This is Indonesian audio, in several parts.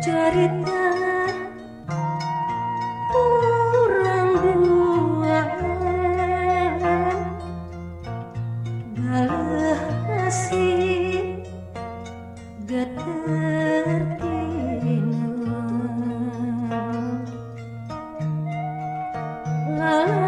cerita 啊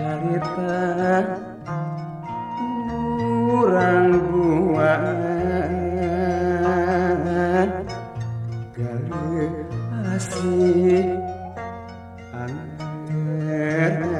cerita kurang gua gali asih angin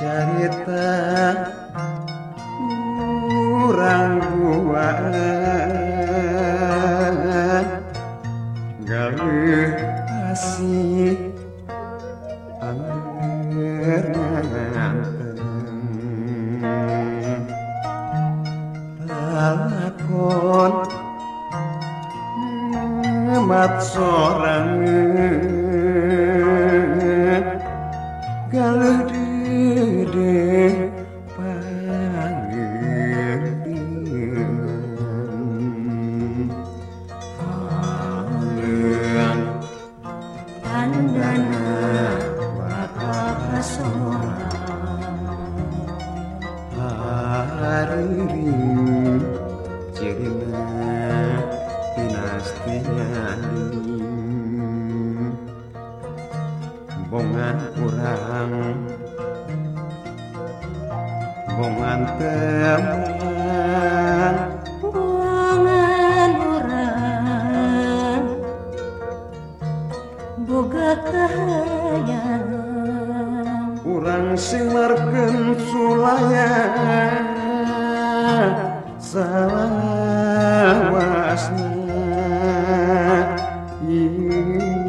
cerita lakon mat sorang galuh dede Tandana bakal kasora hari Bongan teman Bongan orang Boga kahayan Urang simarkan sulaya Salah wasna Ini